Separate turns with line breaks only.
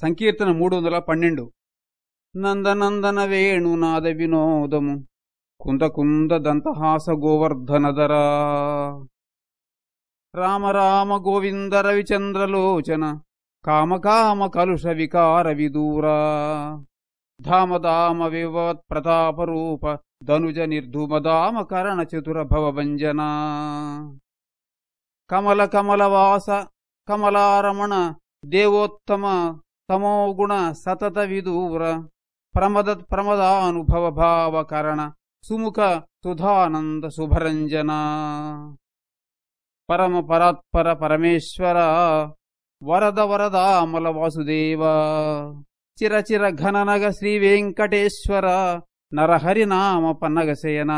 సంకీర్తన మూడు వందల పన్నెండు. నందనందన వేణునాద వినోదము కుంద కుంద దంతహాస గోవర్ధనదరా రామ రామ గోవింద రవిచంద్రలోచన కామకామ కలుష వికార విదూరా. ధామదామ వివత్ ప్రతాపరూప ధనుజ నిర్ధుమదామ కరణ చతుర భవభంజనా కమల కమలవాస కమలారమణ దేవోత్తమ తమోగుణ సతత విదూర ప్రమద ప్రమదానుభవ భావకరణ సుముఖ సుధానంద శుభరంజన. పరమ పరాత్పర పరమేశ్వర. వరద వరదామల వాసుదేవ. చిరచిర ఘననగ శ్రీ వెంకటేశ్వర. నరహరినామ పన్నగశయన